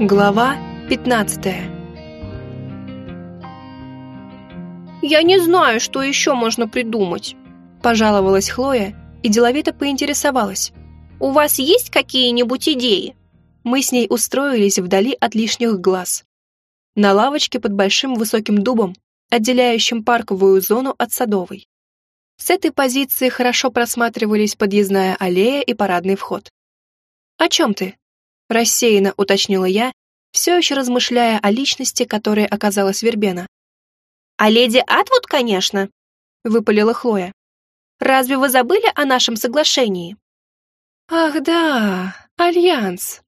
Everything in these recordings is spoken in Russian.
Глава 15 «Я не знаю, что еще можно придумать», – пожаловалась Хлоя и деловито поинтересовалась. «У вас есть какие-нибудь идеи?» Мы с ней устроились вдали от лишних глаз. На лавочке под большим высоким дубом, отделяющим парковую зону от садовой. С этой позиции хорошо просматривались подъездная аллея и парадный вход. «О чем ты?» Рассеянно уточнила я, все еще размышляя о личности, которой оказалась Вербена. «А леди Атвуд, конечно», — выпалила Хлоя. «Разве вы забыли о нашем соглашении?» «Ах да, альянс!»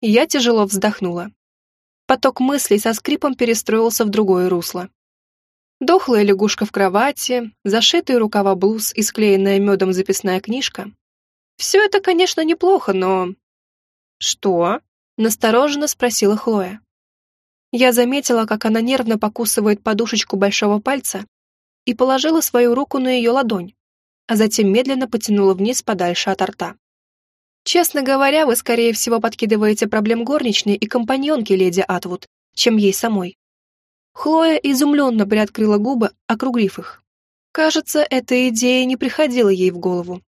Я тяжело вздохнула. Поток мыслей со скрипом перестроился в другое русло. Дохлая лягушка в кровати, зашитые рукава блуз и склеенная медом записная книжка. Все это, конечно, неплохо, но «Что?» — настороженно спросила Хлоя. Я заметила, как она нервно покусывает подушечку большого пальца и положила свою руку на ее ладонь, а затем медленно потянула вниз подальше от рта. «Честно говоря, вы, скорее всего, подкидываете проблем горничной и компаньонки леди Атвуд, чем ей самой». Хлоя изумленно приоткрыла губы, округлив их. Кажется, эта идея не приходила ей в голову.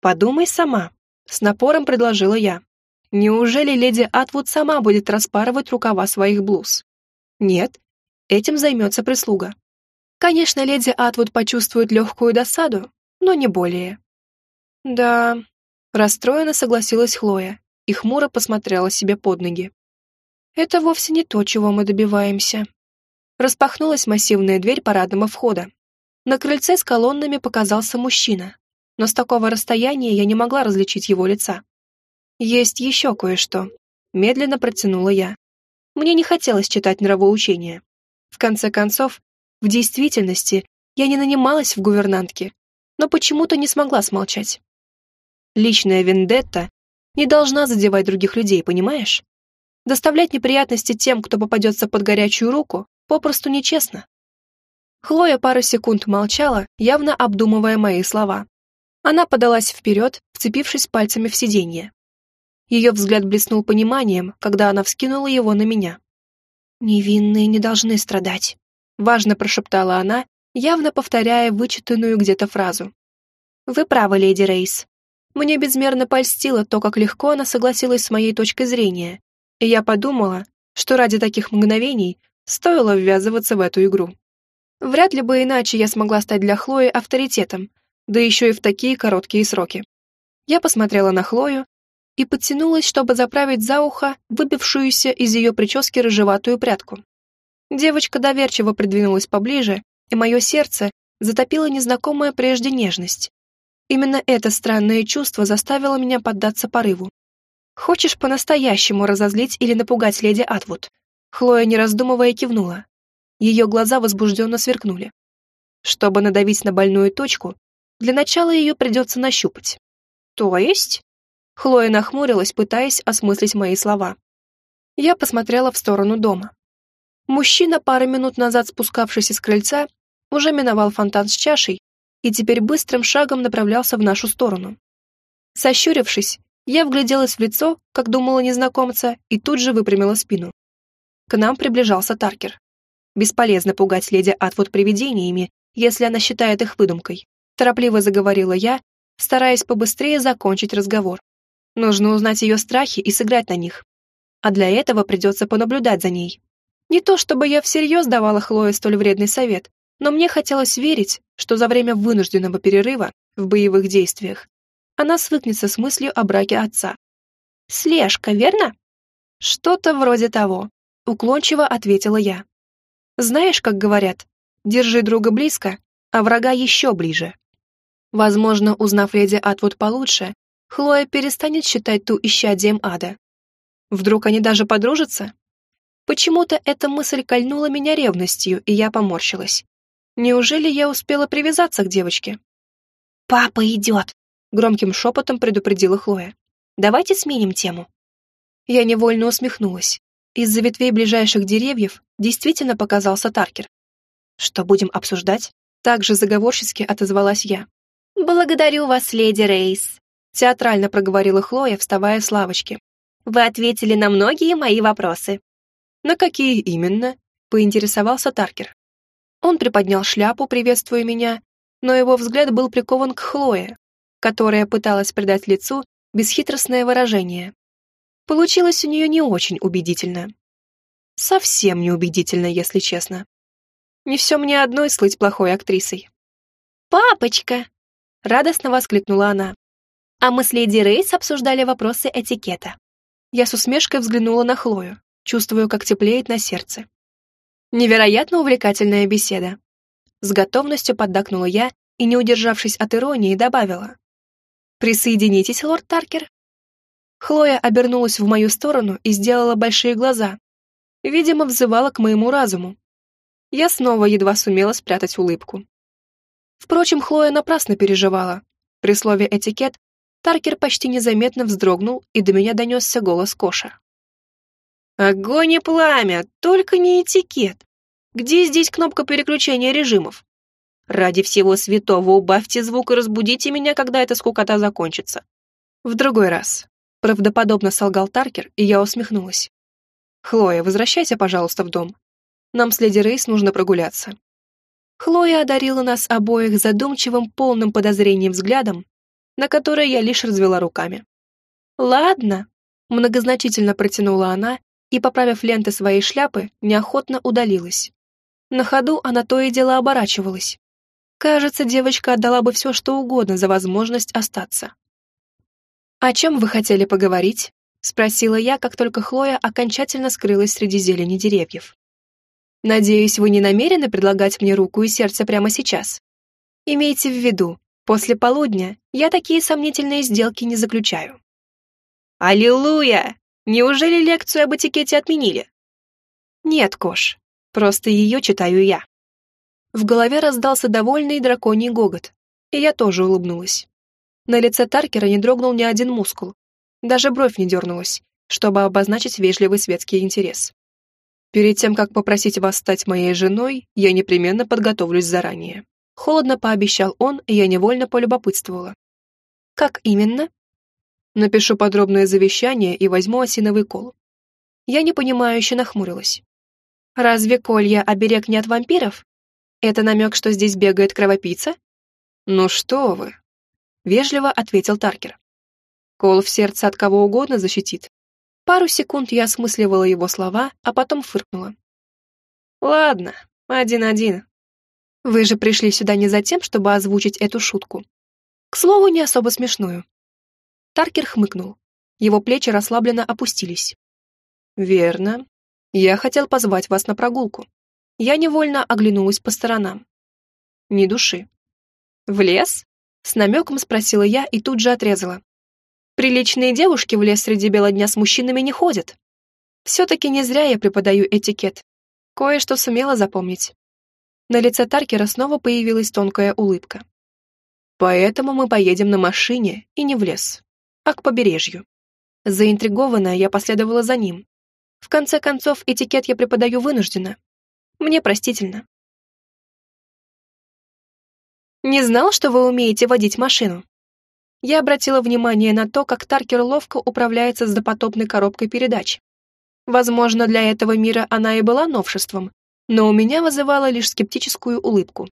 «Подумай сама», — с напором предложила я. Неужели леди Атвуд сама будет распарывать рукава своих блуз? Нет, этим займется прислуга. Конечно, леди Атвуд почувствует легкую досаду, но не более. Да, расстроенно согласилась Хлоя и хмуро посмотрела себе под ноги. Это вовсе не то, чего мы добиваемся. Распахнулась массивная дверь парадного входа. На крыльце с колоннами показался мужчина, но с такого расстояния я не могла различить его лица. «Есть еще кое-что», — медленно протянула я. Мне не хотелось читать нравоучения. В конце концов, в действительности я не нанималась в гувернантке, но почему-то не смогла смолчать. Личная вендетта не должна задевать других людей, понимаешь? Доставлять неприятности тем, кто попадется под горячую руку, попросту нечестно. Хлоя пару секунд молчала, явно обдумывая мои слова. Она подалась вперед, вцепившись пальцами в сиденье. Ее взгляд блеснул пониманием, когда она вскинула его на меня. «Невинные не должны страдать», — важно прошептала она, явно повторяя вычитанную где-то фразу. «Вы правы, леди Рейс. Мне безмерно польстило то, как легко она согласилась с моей точкой зрения, и я подумала, что ради таких мгновений стоило ввязываться в эту игру. Вряд ли бы иначе я смогла стать для Хлои авторитетом, да еще и в такие короткие сроки. Я посмотрела на Хлою, и подтянулась, чтобы заправить за ухо выбившуюся из ее прически рыжеватую прядку. Девочка доверчиво придвинулась поближе, и мое сердце затопило незнакомая прежде нежность. Именно это странное чувство заставило меня поддаться порыву. «Хочешь по-настоящему разозлить или напугать леди Атвуд?» Хлоя, не раздумывая, кивнула. Ее глаза возбужденно сверкнули. Чтобы надавить на больную точку, для начала ее придется нащупать. «То есть?» Хлоя нахмурилась, пытаясь осмыслить мои слова. Я посмотрела в сторону дома. Мужчина, пару минут назад спускавшийся с крыльца, уже миновал фонтан с чашей и теперь быстрым шагом направлялся в нашу сторону. Сощурившись, я вгляделась в лицо, как думала незнакомца, и тут же выпрямила спину. К нам приближался Таркер. Бесполезно пугать леди Атвуд привидениями, если она считает их выдумкой. Торопливо заговорила я, стараясь побыстрее закончить разговор. Нужно узнать ее страхи и сыграть на них. А для этого придется понаблюдать за ней. Не то чтобы я всерьез давала Хлое столь вредный совет, но мне хотелось верить, что за время вынужденного перерыва в боевых действиях она свыкнется с мыслью о браке отца. «Слежка, верно?» «Что-то вроде того», — уклончиво ответила я. «Знаешь, как говорят, держи друга близко, а врага еще ближе». Возможно, узнав леди Атвуд получше, Хлоя перестанет считать ту исчадием ада. Вдруг они даже подружатся? Почему-то эта мысль кольнула меня ревностью, и я поморщилась. Неужели я успела привязаться к девочке? «Папа идет!» — громким шепотом предупредила Хлоя. «Давайте сменим тему». Я невольно усмехнулась. Из-за ветвей ближайших деревьев действительно показался Таркер. «Что будем обсуждать?» Также заговорчески отозвалась я. «Благодарю вас, леди Рейс», театрально проговорила Хлоя, вставая с лавочки. Вы ответили на многие мои вопросы». «На какие именно?» — поинтересовался Таркер. Он приподнял шляпу, приветствуя меня, но его взгляд был прикован к Хлое, которая пыталась придать лицу бесхитростное выражение. Получилось у нее не очень убедительно. Совсем не убедительно, если честно. Не все мне одной слыть плохой актрисой. «Папочка!» — радостно воскликнула она. А мы с леди Рейс обсуждали вопросы этикета. Я с усмешкой взглянула на Хлою, чувствую, как теплеет на сердце. Невероятно увлекательная беседа. С готовностью поддакнула я и, не удержавшись от иронии, добавила. «Присоединитесь, лорд Таркер». Хлоя обернулась в мою сторону и сделала большие глаза. Видимо, взывала к моему разуму. Я снова едва сумела спрятать улыбку. Впрочем, Хлоя напрасно переживала. При слове «этикет» Таркер почти незаметно вздрогнул, и до меня донесся голос Коша. «Огонь и пламя, только не этикет. Где здесь кнопка переключения режимов? Ради всего святого убавьте звук и разбудите меня, когда эта скукота закончится. В другой раз. Правдоподобно солгал Таркер, и я усмехнулась. Хлоя, возвращайся, пожалуйста, в дом. Нам с леди Рейс нужно прогуляться. Хлоя одарила нас обоих задумчивым, полным подозрением взглядом, на которое я лишь развела руками. «Ладно», — многозначительно протянула она и, поправив ленты своей шляпы, неохотно удалилась. На ходу она то и дело оборачивалась. Кажется, девочка отдала бы все, что угодно за возможность остаться. «О чем вы хотели поговорить?» — спросила я, как только Хлоя окончательно скрылась среди зелени деревьев. «Надеюсь, вы не намерены предлагать мне руку и сердце прямо сейчас? Имейте в виду, после полудня я такие сомнительные сделки не заключаю». «Аллилуйя! Неужели лекцию об этикете отменили?» «Нет, Кош, просто ее читаю я». В голове раздался довольный драконий гогот, и я тоже улыбнулась. На лице Таркера не дрогнул ни один мускул, даже бровь не дернулась, чтобы обозначить вежливый светский интерес. Перед тем, как попросить вас стать моей женой, я непременно подготовлюсь заранее. Холодно пообещал он, и я невольно полюбопытствовала. Как именно? Напишу подробное завещание и возьму осиновый кол. Я непонимающе нахмурилась. Разве колья оберег не от вампиров? Это намек, что здесь бегает кровопийца? Ну что вы? Вежливо ответил Таркер. Кол в сердце от кого угодно защитит. Пару секунд я осмысливала его слова, а потом фыркнула. Ладно, один-один. Вы же пришли сюда не за тем, чтобы озвучить эту шутку. К слову, не особо смешную. Таркер хмыкнул. Его плечи расслабленно опустились. «Верно. Я хотел позвать вас на прогулку я невольно оглянулась по сторонам. Ни души. «В лес?» — с намеком спросила я и тут же отрезала. «Приличные девушки в лес среди бела дня с мужчинами не ходят. Все-таки не зря я преподаю этикет. Кое-что сумела запомнить». На лице Таркера снова появилась тонкая улыбка. «Поэтому мы поедем на машине и не в лес, а к побережью». Заинтригованная, я последовала за ним. В конце концов, этикет я преподаю вынужденно, мне простительно. «Не знал, что вы умеете водить машину?» Я обратила внимание на то, как Таркер ловко управляется с допотопной коробкой передач. Возможно, для этого мира она и была новшеством, но у меня вызывала лишь скептическую улыбку.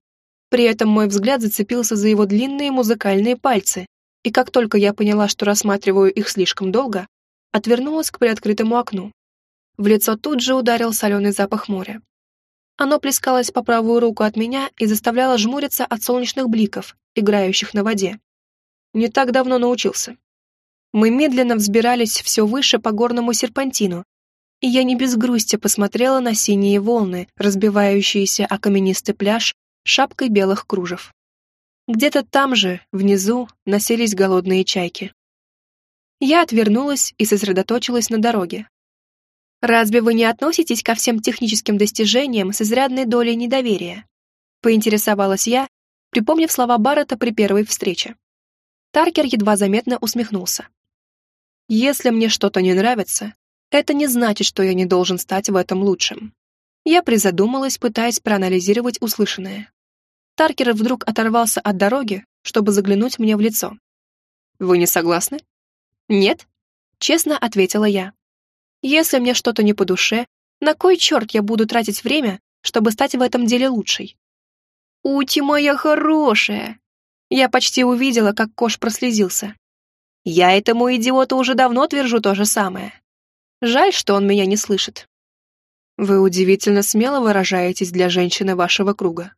При этом мой взгляд зацепился за его длинные музыкальные пальцы, и как только я поняла, что рассматриваю их слишком долго, отвернулась к приоткрытому окну. В лицо тут же ударил соленый запах моря. Оно плескалось по правую руку от меня и заставляло жмуриться от солнечных бликов, играющих на воде. Не так давно научился. Мы медленно взбирались все выше по горному серпантину, и я не без грусти посмотрела на синие волны, разбивающиеся о каменистый пляж шапкой белых кружев. Где-то там же, внизу, носились голодные чайки. Я отвернулась и сосредоточилась на дороге, Разве вы не относитесь ко всем техническим достижениям с изрядной долей недоверия? Поинтересовалась я, припомнив слова Баррета при первой встрече. Таркер едва заметно усмехнулся. «Если мне что-то не нравится, это не значит, что я не должен стать в этом лучшим». Я призадумалась, пытаясь проанализировать услышанное. Таркер вдруг оторвался от дороги, чтобы заглянуть мне в лицо. «Вы не согласны?» «Нет?» честно ответила я. Если мне что-то не по душе, на кой черт я буду тратить время, чтобы стать в этом деле лучшей? Ути моя хорошая! Я почти увидела, как Кош прослезился. Я этому идиоту уже давно твержу то же самое. Жаль, что он меня не слышит. Вы удивительно смело выражаетесь для женщины вашего круга.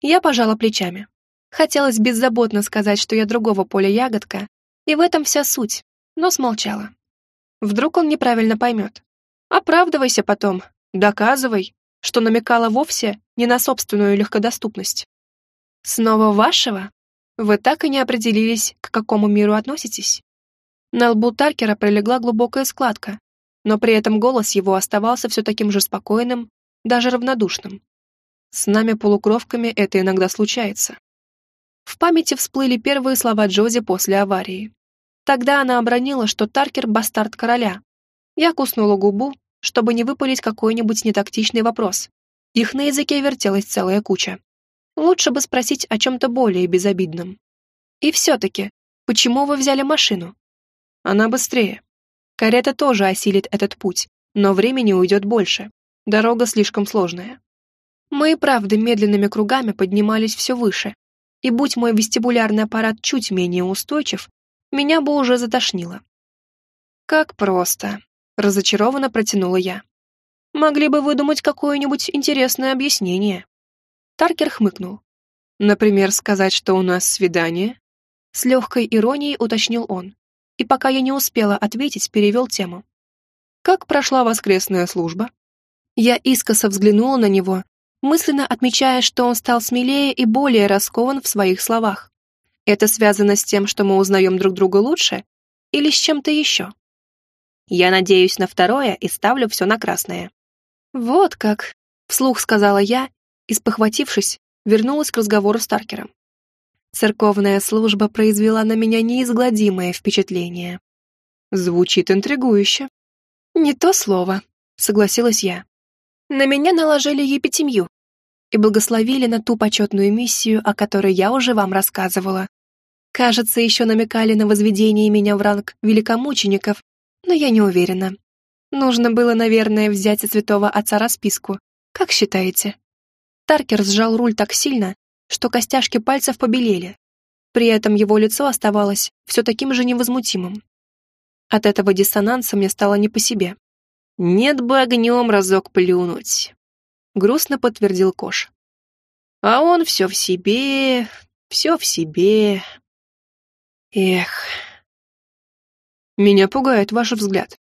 Я пожала плечами. Хотелось беззаботно сказать, что я другого поля ягодка, и в этом вся суть, но смолчала. Вдруг он неправильно поймет. Оправдывайся потом, доказывай, что намекала вовсе не на собственную легкодоступность. Снова вашего? Вы так и не определились, к какому миру относитесь? На лбу Таркера пролегла глубокая складка, но при этом голос его оставался все таким же спокойным, даже равнодушным. С нами, полукровками, это иногда случается. В памяти всплыли первые слова Джози после аварии. Тогда она обронила, что Таркер — бастард короля. Я куснула губу, чтобы не выпалить какой-нибудь нетактичный вопрос. Их на языке вертелась целая куча. Лучше бы спросить о чем-то более безобидном. И все-таки, почему вы взяли машину? Она быстрее. Карета тоже осилит этот путь, но времени уйдет больше. Дорога слишком сложная. Мы и правда медленными кругами поднимались все выше, и будь мой вестибулярный аппарат чуть менее устойчив, меня бы уже затошнило. «Как просто», — разочарованно протянула я. «Могли бы выдумать какое-нибудь интересное объяснение». Таркер хмыкнул. «Например, сказать, что у нас свидание?» С легкой иронией уточнил он. И пока я не успела ответить, перевел тему. «Как прошла воскресная служба?» Я искоса взглянула на него, мысленно отмечая, что он стал смелее и более раскован в своих словах. Это связано с тем, что мы узнаем друг друга лучше, или с чем-то еще? Я надеюсь на второе и ставлю все на красное. Вот как, вслух сказала я и, спохватившись, вернулась к разговору с Таркером. Церковная служба произвела на меня неизгладимое впечатление. Звучит интригующе. Не то слово, согласилась я. На меня наложили епитемью и благословили на ту почетную миссию, о которой я уже вам рассказывала. Кажется, еще намекали на возведение меня в ранг великомучеников, но я не уверена. Нужно было, наверное, взять от святого отца расписку. Как считаете? Таркер сжал руль так сильно, что костяшки пальцев побелели. При этом его лицо оставалось все таким же невозмутимым. От этого диссонанса мне стало не по себе. «Нет бы огнем разок плюнуть», — грустно подтвердил Кош. «А он все в себе, все в себе. Эх...» «Меня пугает ваш взгляд».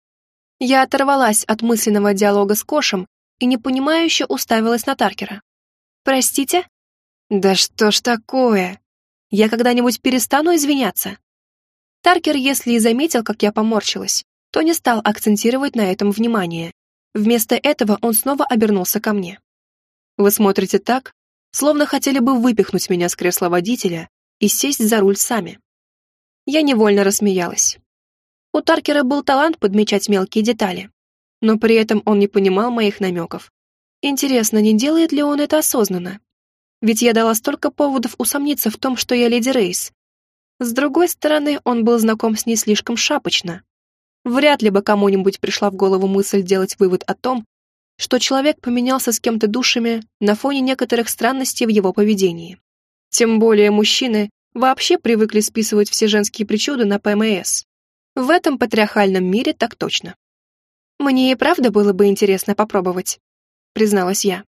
Я оторвалась от мысленного диалога с Кошем и непонимающе уставилась на Таркера. «Простите?» «Да что ж такое? Я когда-нибудь перестану извиняться?» Таркер, если и заметил, как я поморщилась, то не стал акцентировать на этом внимание. Вместо этого он снова обернулся ко мне. «Вы смотрите так, словно хотели бы выпихнуть меня с кресла водителя и сесть за руль сами». Я невольно рассмеялась. У Таркера был талант подмечать мелкие детали, но при этом он не понимал моих намеков. Интересно, не делает ли он это осознанно? Ведь я дала столько поводов усомниться в том, что я леди Рейс. С другой стороны, он был знаком с ней слишком шапочно. Вряд ли бы кому-нибудь пришла в голову мысль делать вывод о том, что человек поменялся с кем-то душами на фоне некоторых странностей в его поведении. Тем более мужчины вообще привыкли списывать все женские причуды на ПМС. В этом патриархальном мире так точно. Мне и правда было бы интересно попробовать призналась я.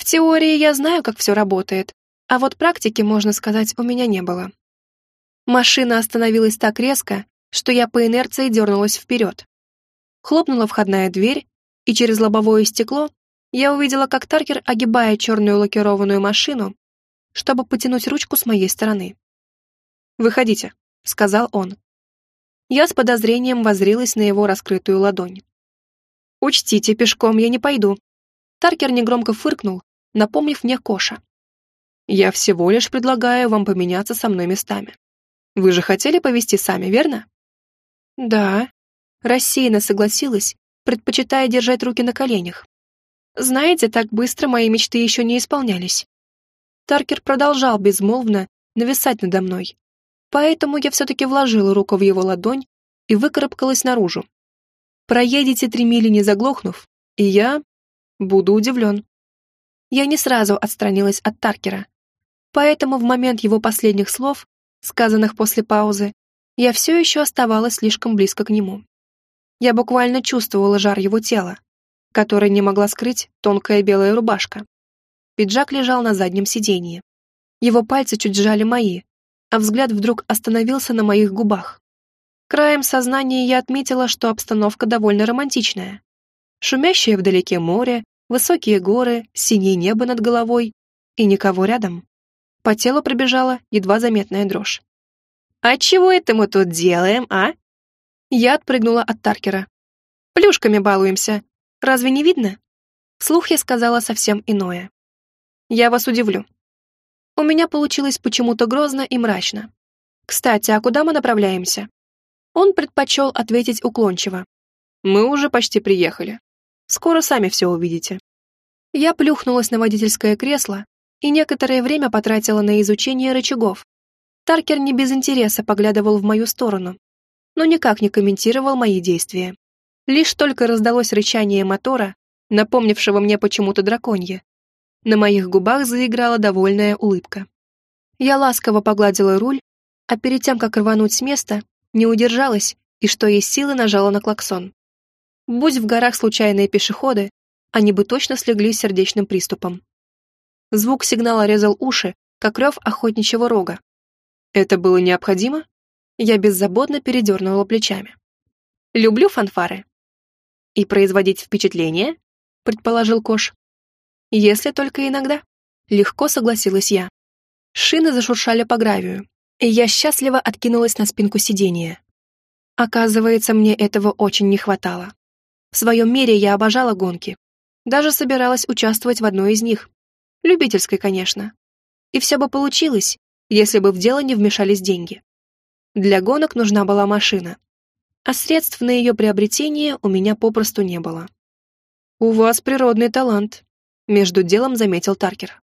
В теории я знаю, как все работает, а вот практики, можно сказать, у меня не было. Машина остановилась так резко, что я по инерции дернулась вперед. Хлопнула входная дверь, и через лобовое стекло я увидела, как Таркер огибает черную лакированную машину, чтобы потянуть ручку с моей стороны. «Выходите», — сказал он. Я с подозрением возрилась на его раскрытую ладонь. «Учтите, пешком я не пойду», Таркер негромко фыркнул, напомнив мне Коша. «Я всего лишь предлагаю вам поменяться со мной местами. Вы же хотели повести сами, верно?» «Да», — рассеянно согласилась, предпочитая держать руки на коленях. «Знаете, так быстро мои мечты еще не исполнялись». Таркер продолжал безмолвно нависать надо мной, поэтому я все-таки вложила руку в его ладонь и выкарабкалась наружу. Проедете три мили не заглохнув, и я буду удивлен. Я не сразу отстранилась от Таркера, поэтому в момент его последних слов, сказанных после паузы, я все еще оставалась слишком близко к нему. Я буквально чувствовала жар его тела, который не могла скрыть тонкая белая рубашка. Пиджак лежал на заднем сиденье. Его пальцы чуть сжали мои, а взгляд вдруг остановился на моих губах. Краем сознания я отметила, что обстановка довольно романтичная. Шумящее вдалеке море, высокие горы, синее небо над головой и никого рядом. По телу пробежала едва заметная дрожь. «А чего это мы тут делаем, а?» Я отпрыгнула от Таркера. «Плюшками балуемся. Разве не видно?» Вслух я сказала совсем иное. «Я вас удивлю». У меня получилось почему-то грозно и мрачно. «Кстати, а куда мы направляемся?» Он предпочел ответить уклончиво. «Мы уже почти приехали. Скоро сами все увидите». Я плюхнулась на водительское кресло и некоторое время потратила на изучение рычагов. Таркер не без интереса поглядывал в мою сторону, но никак не комментировал мои действия. Лишь только раздалось рычание мотора, напомнившего мне почему-то драконье. На моих губах заиграла довольная улыбка. Я ласково погладила руль, а перед тем, как рвануть с места, не удержалась и, что есть силы, нажала на клаксон. Будь в горах случайные пешеходы, они бы точно слегли сердечным приступом. Звук сигнала резал уши, как рев охотничьего рога. Это было необходимо? Я беззаботно передернула плечами. «Люблю фанфары». «И производить впечатление?» — предположил Кош. «Если только иногда». Легко согласилась я. Шины зашуршали по гравию, и я счастливо откинулась на спинку сиденья. Оказывается, мне этого очень не хватало. В своем мире я обожала гонки. Даже собиралась участвовать в одной из них. Любительской, конечно. И все бы получилось, если бы в дело не вмешались деньги. Для гонок нужна была машина, а средств на ее приобретение у меня попросту не было. «У вас природный талант», — между делом заметил Таркер.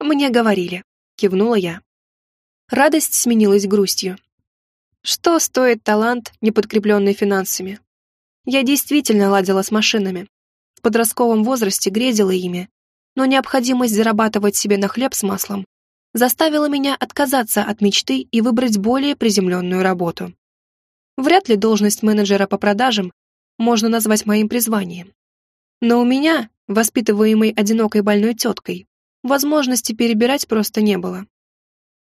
«Мне говорили», — кивнула я. Радость сменилась грустью. Что стоит талант, не подкрепленный финансами? Я действительно ладила с машинами. В подростковом возрасте грезила ими, но необходимость зарабатывать себе на хлеб с маслом заставило меня отказаться от мечты и выбрать более приземленную работу. Вряд ли должность менеджера по продажам можно назвать моим призванием. Но у меня, воспитываемой одинокой больной теткой, возможности перебирать просто не было.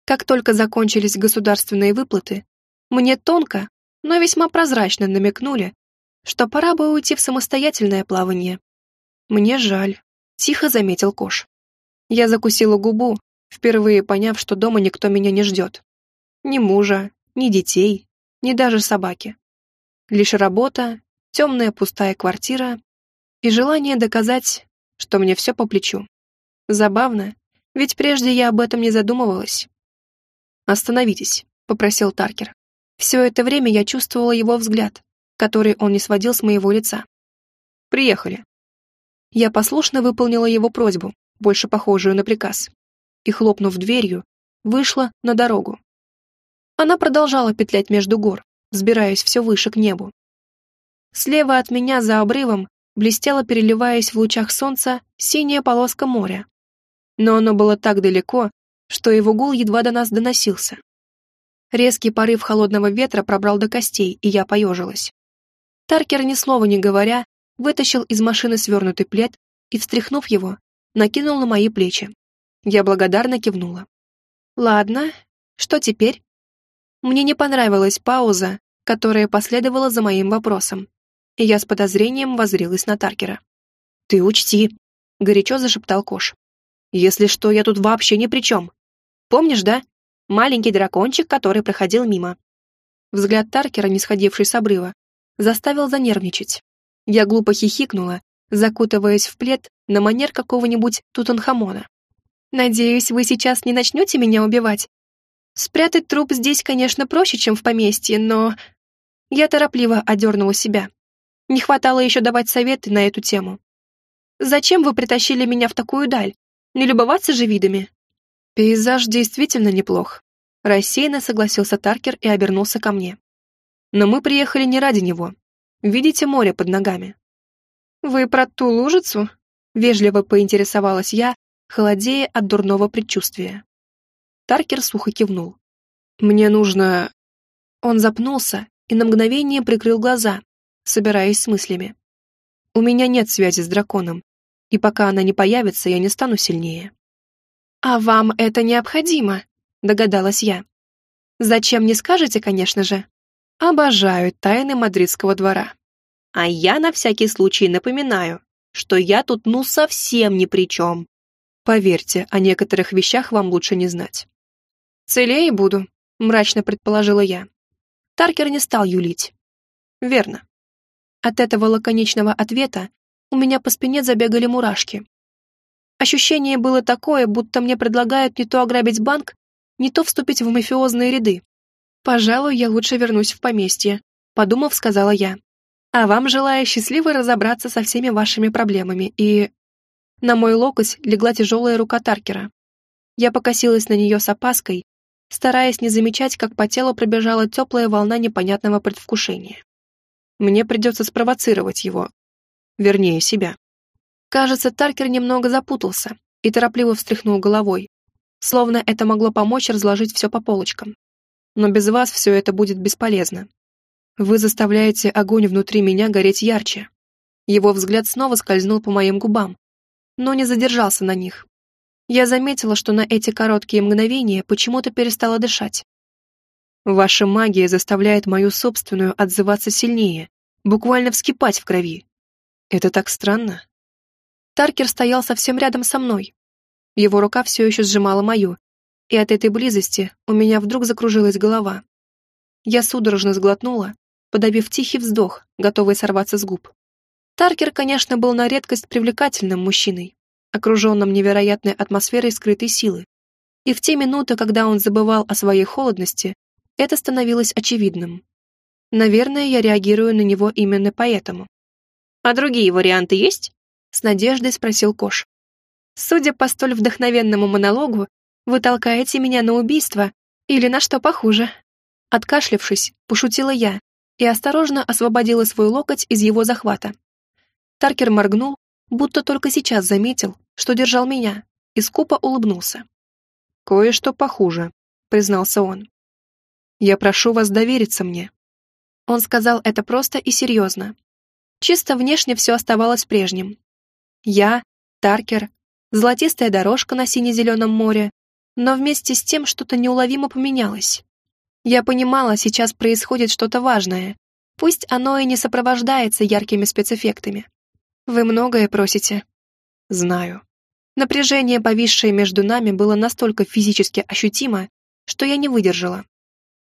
Как только закончились государственные выплаты, мне тонко, но весьма прозрачно намекнули, что пора бы уйти в самостоятельное плавание. Мне жаль, тихо заметил Кош. Я закусила губу, впервые поняв, что дома никто меня не ждет. Ни мужа, ни детей, ни даже собаки. Лишь работа, темная пустая квартира и желание доказать, что мне все по плечу. Забавно, ведь прежде я об этом не задумывалась. «Остановитесь», — попросил Таркер. Все это время я чувствовала его взгляд, который он не сводил с моего лица. «Приехали». Я послушно выполнила его просьбу, больше похожую на приказ и, хлопнув дверью, вышла на дорогу. Она продолжала петлять между гор, взбираясь все выше к небу. Слева от меня за обрывом блестела, переливаясь в лучах солнца, синяя полоска моря. Но оно было так далеко, что его гул едва до нас доносился. Резкий порыв холодного ветра пробрал до костей, и я поежилась. Таркер, ни слова не говоря, вытащил из машины свернутый плед и, встряхнув его, накинул на мои плечи. Я благодарно кивнула. «Ладно, что теперь?» Мне не понравилась пауза, которая последовала за моим вопросом, и я с подозрением воззрилась на Таркера. «Ты учти», — горячо зашептал Кош. «Если что, я тут вообще ни при чем. Помнишь, да? Маленький дракончик, который проходил мимо». Взгляд Таркера, не сходивший с обрыва, заставил занервничать. Я глупо хихикнула, закутываясь в плед на манер какого-нибудь Тутанхамона. Надеюсь, вы сейчас не начнете меня убивать. Спрятать труп здесь, конечно, проще, чем в поместье, но... Я торопливо одернула себя. Не хватало еще давать советы на эту тему. Зачем вы притащили меня в такую даль? Не любоваться же видами? Пейзаж действительно неплох. Рассеянно согласился Таркер и обернулся ко мне. Но мы приехали не ради него. Видите море под ногами?» «Вы про ту лужицу?» — вежливо поинтересовалась я, холодея от дурного предчувствия. Таркер сухо кивнул. «Мне нужно...» Он запнулся и на мгновение прикрыл глаза, собираясь с мыслями. «У меня нет связи с драконом, и пока она не появится, я не стану сильнее». «А вам это необходимо?» — догадалась я. «Зачем не скажете, конечно же?» «Обожаю тайны мадридского двора». «А я на всякий случай напоминаю, что я тут ну совсем ни при чем». «Поверьте, о некоторых вещах вам лучше не знать». «Целее буду», — мрачно предположила я. Таркер не стал юлить. «Верно». От этого лаконичного ответа у меня по спине забегали мурашки. Ощущение было такое, будто мне предлагают не то ограбить банк, не то вступить в мафиозные ряды. «Пожалуй, я лучше вернусь в поместье», — подумав, сказала я. «А вам желаю счастливо разобраться со всеми вашими проблемами и...» На мой локоть легла тяжелая рука Таркера. Я покосилась на нее с опаской, стараясь не замечать, как по телу пробежала теплая волна непонятного предвкушения. Мне придется спровоцировать его. Вернее, себя. Кажется, Таркер немного запутался и торопливо встряхнул головой, словно это могло помочь разложить все по полочкам. Но без вас все это будет бесполезно. Вы заставляете огонь внутри меня гореть ярче. Его взгляд снова скользнул по моим губам, но не задержался на них. Я заметила, что на эти короткие мгновения почему-то перестала дышать. Ваша магия заставляет мою собственную отзываться сильнее, буквально вскипать в крови. Это так странно. Таркер стоял совсем рядом со мной. Его рука все еще сжимала мою, и от этой близости у меня вдруг закружилась голова. Я судорожно сглотнула, подавив тихий вздох, готовый сорваться с губ. Таркер, конечно, был на редкость привлекательным мужчиной, окруженным невероятной атмосферой скрытой силы. И в те минуты, когда он забывал о своей холодности, это становилось очевидным. Наверное, я реагирую на него именно поэтому. «А другие варианты есть?» — с надеждой спросил Кош. «Судя по столь вдохновенному монологу, вы толкаете меня на убийство или на что похуже». Откашлившись, пошутила я и осторожно освободила свой локоть из его захвата. Таркер моргнул, будто только сейчас заметил, что держал меня, и скупо улыбнулся. «Кое-что похуже», — признался он. «Я прошу вас довериться мне». Он сказал это просто и серьезно. Чисто внешне все оставалось прежним. Я, Таркер, золотистая дорожка на сине-зеленом море, но вместе с тем что-то неуловимо поменялось. Я понимала, сейчас происходит что-то важное, пусть оно и не сопровождается яркими спецэффектами. Вы многое просите. Знаю. Напряжение, повисшее между нами, было настолько физически ощутимо, что я не выдержала.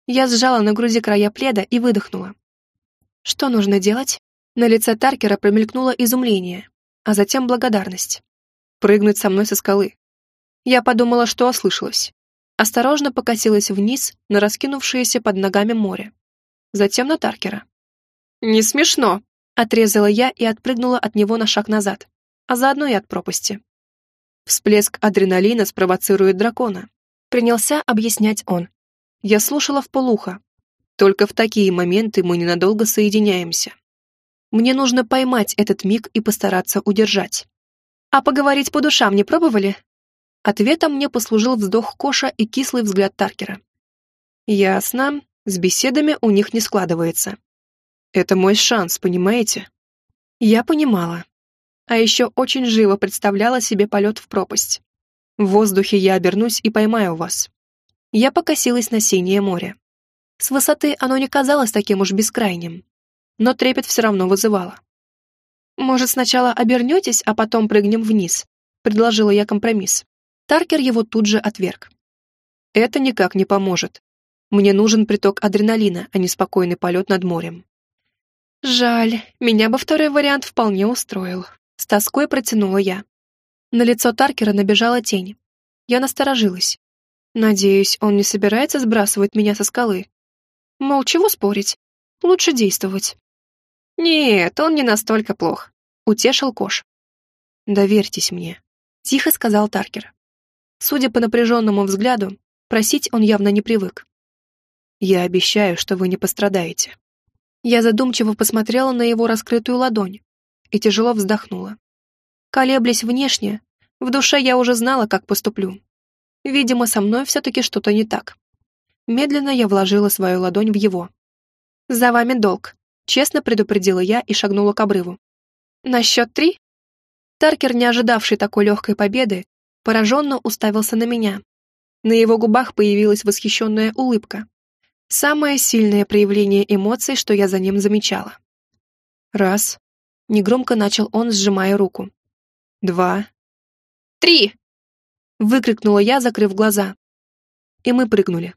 Я сжала на груди края пледа и выдохнула. Что нужно делать? На лице Таркера промелькнуло изумление, а затем благодарность. Прыгнуть со мной со скалы. Я подумала, что ослышалась. Осторожно покосилась вниз на раскинувшееся под ногами море. Затем на Таркера. «Не смешно», — отрезала я и отпрыгнула от него на шаг назад, а заодно и от пропасти. Всплеск адреналина спровоцирует дракона. Принялся объяснять он. Я слушала в полухо. Только в такие моменты мы ненадолго соединяемся. Мне нужно поймать этот миг и постараться удержать. А поговорить по душам не пробовали? Ответом мне послужил вздох Коша и кислый взгляд Таркера. Ясно, с беседами у них не складывается. Это мой шанс, понимаете? Я понимала. А еще очень живо представляла себе полет в пропасть. В воздухе я обернусь и поймаю вас. Я покосилась на синее море. С высоты оно не казалось таким уж бескрайним, но трепет все равно вызывало. «Может, сначала обернетесь, а потом прыгнем вниз?» — предложила я компромисс. Таркер его тут же отверг. «Это никак не поможет. Мне нужен приток адреналина, а не спокойный полет над морем». «Жаль, меня бы второй вариант вполне устроил», — с тоской протянула я. На лицо Таркера набежала тень. Я насторожилась. Надеюсь, он не собирается сбрасывать меня со скалы. Мол, чего спорить? Лучше действовать. «Нет, он не настолько плох», — утешил Кош. «Доверьтесь мне», — тихо сказал Таркер. Судя по напряженному взгляду, просить он явно не привык. «Я обещаю, что вы не пострадаете». Я задумчиво посмотрела на его раскрытую ладонь и тяжело вздохнула. Колеблясь внешне, в душе я уже знала, как поступлю. Видимо, со мной все-таки что-то не так. Медленно я вложила свою ладонь в его. «За вами долг», — честно предупредила я и шагнула к обрыву. «На счет три?» Таркер, не ожидавший такой легкой победы, пораженно уставился на меня. На его губах появилась восхищенная улыбка. Самое сильное проявление эмоций, что я за ним замечала. «Раз», — негромко начал он, сжимая руку. «Два», «Три!» — выкрикнула я, закрыв глаза. И мы прыгнули.